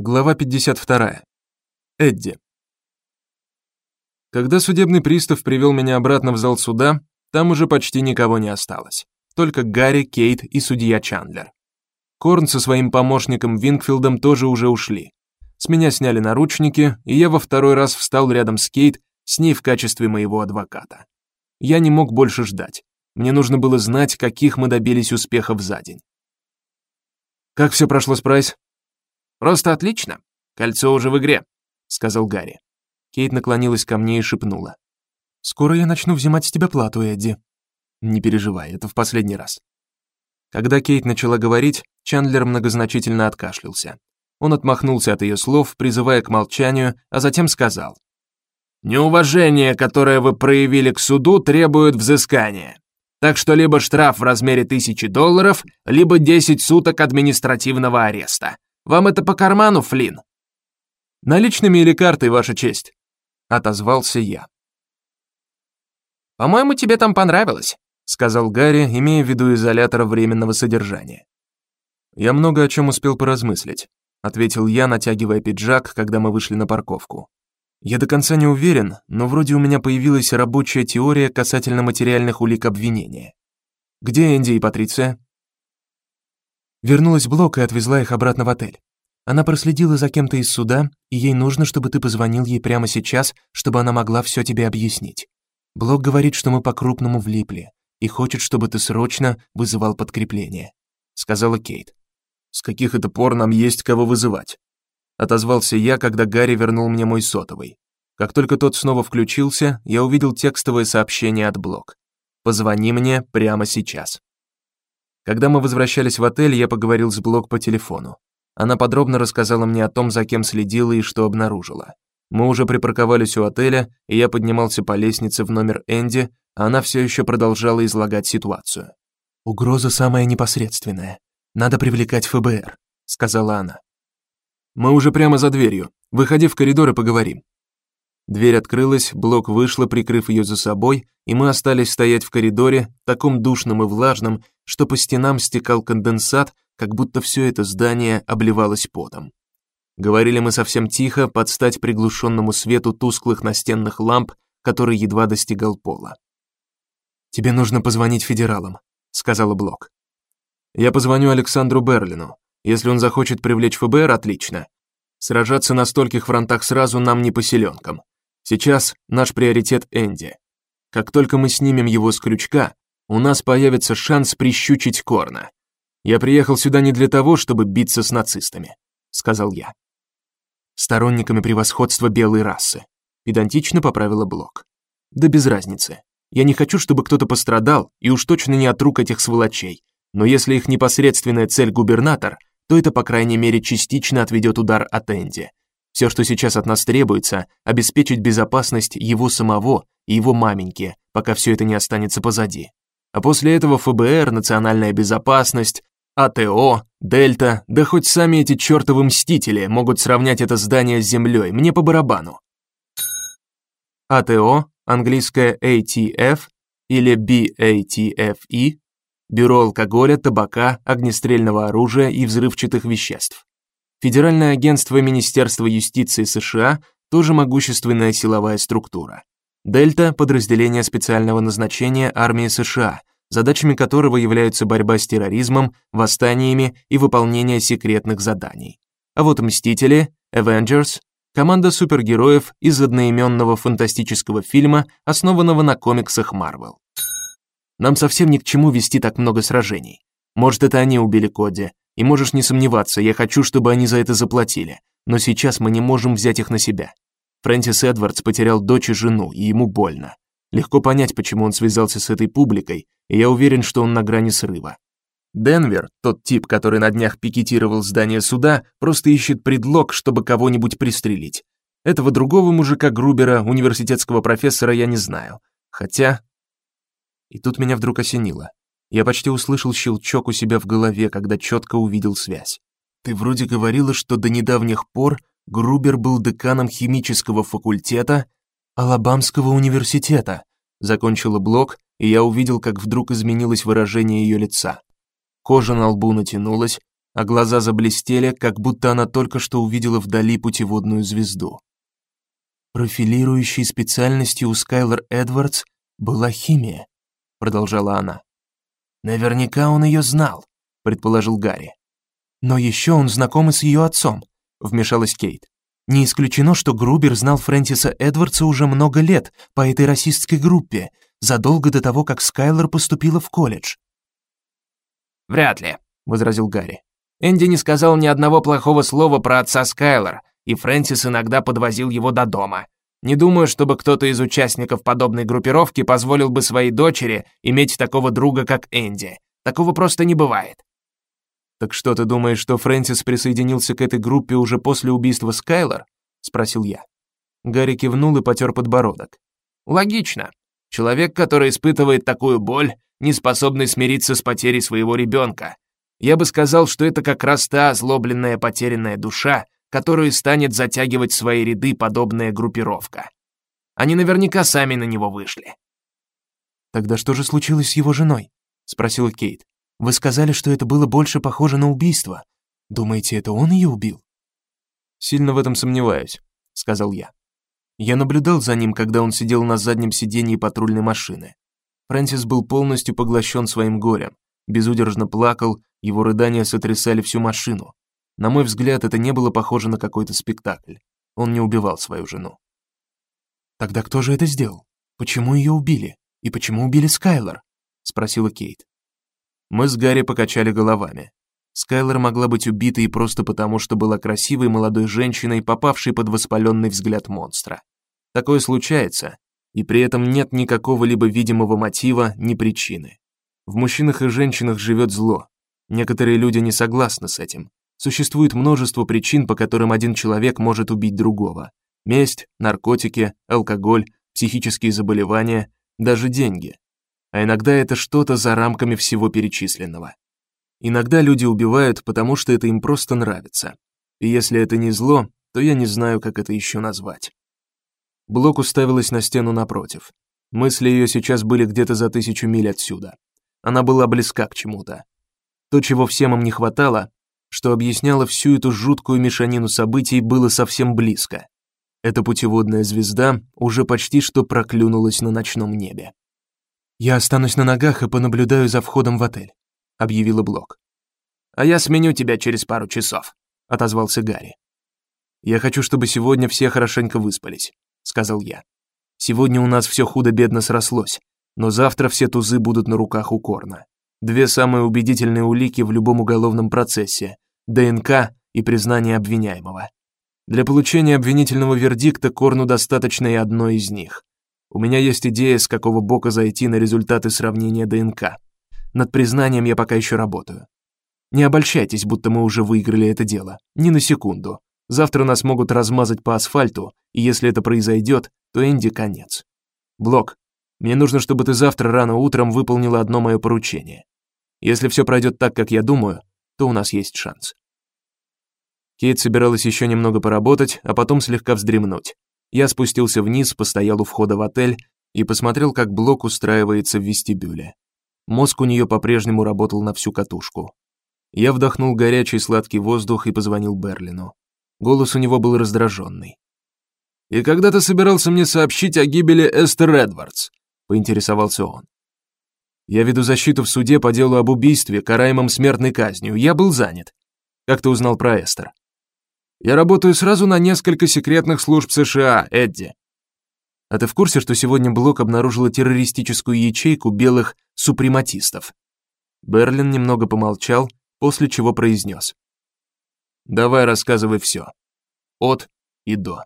Глава 52. Эдди. Когда судебный пристав привел меня обратно в зал суда, там уже почти никого не осталось. Только Гарри, Кейт и судья Чандлер. Корн со своим помощником Винкфилдом тоже уже ушли. С меня сняли наручники, и я во второй раз встал рядом с Кейт, с ней в качестве моего адвоката. Я не мог больше ждать. Мне нужно было знать, каких мы добились успехов за день. Как все прошло с Прайс? Просто отлично. Кольцо уже в игре, сказал Гарри. Кейт наклонилась ко мне и шепнула: "Скоро я начну взимать с тебя плату, Эдди". Не переживай, это в последний раз. Когда Кейт начала говорить, Чандлер многозначительно откашлялся. Он отмахнулся от ее слов, призывая к молчанию, а затем сказал: "Неуважение, которое вы проявили к суду, требует взыскания. Так что либо штраф в размере тысячи долларов, либо 10 суток административного ареста. Вам это по карману, Флин? Наличными или картой, ваша честь? отозвался я. По-моему, тебе там понравилось, сказал Гарри, имея в виду изолятор временного содержания. Я много о чем успел поразмыслить, ответил я, натягивая пиджак, когда мы вышли на парковку. Я до конца не уверен, но вроде у меня появилась рабочая теория касательно материальных улик обвинения. Где Энди и Патриция? Вернулась Блок и отвезла их обратно в отель. Она проследила за кем-то из суда, и ей нужно, чтобы ты позвонил ей прямо сейчас, чтобы она могла все тебе объяснить. Блок говорит, что мы по-крупному влипли и хочет, чтобы ты срочно вызывал подкрепление, сказала Кейт. С каких это пор нам есть кого вызывать? отозвался я, когда Гарри вернул мне мой сотовый. Как только тот снова включился, я увидел текстовое сообщение от Блок. Позвони мне прямо сейчас. Когда мы возвращались в отель, я поговорил с Блок по телефону. Она подробно рассказала мне о том, за кем следила и что обнаружила. Мы уже припарковались у отеля, и я поднимался по лестнице в номер Энди, а она все еще продолжала излагать ситуацию. Угроза самая непосредственная. Надо привлекать ФБР, сказала она. Мы уже прямо за дверью. Выходи в коридор и поговорим. Дверь открылась, Блок вышла, прикрыв ее за собой, и мы остались стоять в коридоре, таком душном и влажном, что по стенам стекал конденсат, как будто все это здание обливалось потом. Говорили мы совсем тихо, под стать приглушенному свету тусклых настенных ламп, который едва достигал пола. Тебе нужно позвонить федералам, сказала Блок. Я позвоню Александру Берлину. Если он захочет привлечь ФБР, отлично. Сражаться на стольких фронтах сразу нам не по силёнкам. Сейчас наш приоритет Энди. Как только мы снимем его с крючка, у нас появится шанс прищучить Корна. Я приехал сюда не для того, чтобы биться с нацистами, сказал я. Сторонниками превосходства белой расы, педантично поправила Блок. Да без разницы. Я не хочу, чтобы кто-то пострадал, и уж точно не от рук этих сволочей. Но если их непосредственная цель губернатор, то это по крайней мере частично отведет удар от Энди. Все, что сейчас от нас требуется, обеспечить безопасность его самого и его маменьки, пока все это не останется позади. А после этого ФБР, национальная безопасность, АТО, Дельта, да хоть сами эти чертовы мстители могут сравнять это здание с землей, мне по барабану. АТО, английское ATF или BATFE, Бюро алкоголя, табака, огнестрельного оружия и взрывчатых веществ. Федеральное агентство Министерства юстиции США тоже могущественная силовая структура. Дельта подразделение специального назначения армии США, задачами которого являются борьба с терроризмом, восстаниями и выполнение секретных заданий. А вот Мстители, Avengers команда супергероев из одноименного фантастического фильма, основанного на комиксах Marvel. Нам совсем ни к чему вести так много сражений. Может, это они убили Коди, и можешь не сомневаться, я хочу, чтобы они за это заплатили. Но сейчас мы не можем взять их на себя. Фрэнсис Эдвардс потерял дочь и жену, и ему больно. Легко понять, почему он связался с этой публикой, и я уверен, что он на грани срыва. Денвер, тот тип, который на днях пикетировал здание суда, просто ищет предлог, чтобы кого-нибудь пристрелить. Этого другого мужика Грубера, университетского профессора, я не знаю. Хотя И тут меня вдруг осенило. Я почти услышал щелчок у себя в голове, когда четко увидел связь. Ты вроде говорила, что до недавних пор Грубер был деканом химического факультета Алабамского университета. Закончила блок, и я увидел, как вдруг изменилось выражение ее лица. Кожа на лбу натянулась, а глаза заблестели, как будто она только что увидела вдали путеводную звезду. Профилирующей специальностью у Скайлер Эдвардс была химия, продолжала она. Наверняка он ее знал, предположил Гарри. Но еще он знаком с ее отцом, вмешалась Кейт. Не исключено, что Грубер знал Фрэнсиса Эдвардса уже много лет по этой расистской группе, задолго до того, как Скайлер поступила в колледж. Вряд ли, возразил Гарри. Энди не сказал ни одного плохого слова про отца Скайлер, и Фрэнсис иногда подвозил его до дома. Не думаю, чтобы кто-то из участников подобной группировки позволил бы своей дочери иметь такого друга, как Энди. Такого просто не бывает. Так что ты думаешь, что Фрэнсис присоединился к этой группе уже после убийства Скайлер? спросил я. Гарри кивнул и потер подбородок. Логично. Человек, который испытывает такую боль, не способный смириться с потерей своего ребенка, я бы сказал, что это как раз та озлобленная потерянная душа, которую станет затягивать свои ряды подобная группировка. Они наверняка сами на него вышли. Тогда что же случилось с его женой? спросила Кейт. Вы сказали, что это было больше похоже на убийство. Думаете, это он ее убил? Сильно в этом сомневаюсь, сказал я. Я наблюдал за ним, когда он сидел на заднем сиденье патрульной машины. Фрэнсис был полностью поглощен своим горем, безудержно плакал его рыдания сотрясали всю машину. На мой взгляд, это не было похоже на какой-то спектакль. Он не убивал свою жену. Тогда кто же это сделал? Почему ее убили? И почему убили Скайлер? спросила Кейт. Мы с Гарри покачали головами. Скайлер могла быть убита и просто потому, что была красивой молодой женщиной, попавшей под воспаленный взгляд монстра. Такое случается, и при этом нет никакого либо видимого мотива, ни причины. В мужчинах и женщинах живет зло, Некоторые люди не согласны с этим. Существует множество причин, по которым один человек может убить другого. Месть, наркотики, алкоголь, психические заболевания, даже деньги. А иногда это что-то за рамками всего перечисленного. Иногда люди убивают, потому что это им просто нравится. И если это не зло, то я не знаю, как это еще назвать. Блок уставилась на стену напротив. Мысли ее сейчас были где-то за тысячу миль отсюда. Она была близка к чему-то. То, чего всем им не хватало, что объясняло всю эту жуткую мешанину событий, было совсем близко. Эта путеводная звезда уже почти что проклюнулась на ночном небе. Я останусь на ногах и понаблюдаю за входом в отель, объявила Блок. А я сменю тебя через пару часов, отозвался Гарри. Я хочу, чтобы сегодня все хорошенько выспались, сказал я. Сегодня у нас все худо-бедно срослось, но завтра все тузы будут на руках у Корна. Две самые убедительные улики в любом уголовном процессе ДНК и признание обвиняемого. Для получения обвинительного вердикта Корну достаточно и одной из них. У меня есть идея, с какого бока зайти на результаты сравнения ДНК. Над признанием я пока еще работаю. Не обольщайтесь, будто мы уже выиграли это дело. Ни на секунду. Завтра нас могут размазать по асфальту, и если это произойдет, то Энди конец. Блок, мне нужно, чтобы ты завтра рано утром выполнила одно мое поручение. Если все пройдет так, как я думаю, то у нас есть шанс. Кейт собиралась еще немного поработать, а потом слегка вздремнуть. Я спустился вниз, постоял у входа в отель и посмотрел, как блок устраивается в вестибюле. Мозг у нее по-прежнему работал на всю катушку. Я вдохнул горячий сладкий воздух и позвонил Берлину. Голос у него был раздраженный. «И когда ты собирался мне сообщить о гибели Эстер Эдвардс?» — поинтересовался он. Я веду защиту в суде по делу об убийстве, караемом смертной казнью. Я был занят. Как ты узнал про Эстер? Я работаю сразу на несколько секретных служб США, Эдди. А ты в курсе, что сегодня Блок обнаружила террористическую ячейку белых супрематистов? Берлин немного помолчал, после чего произнес: "Давай рассказывай все, от и до".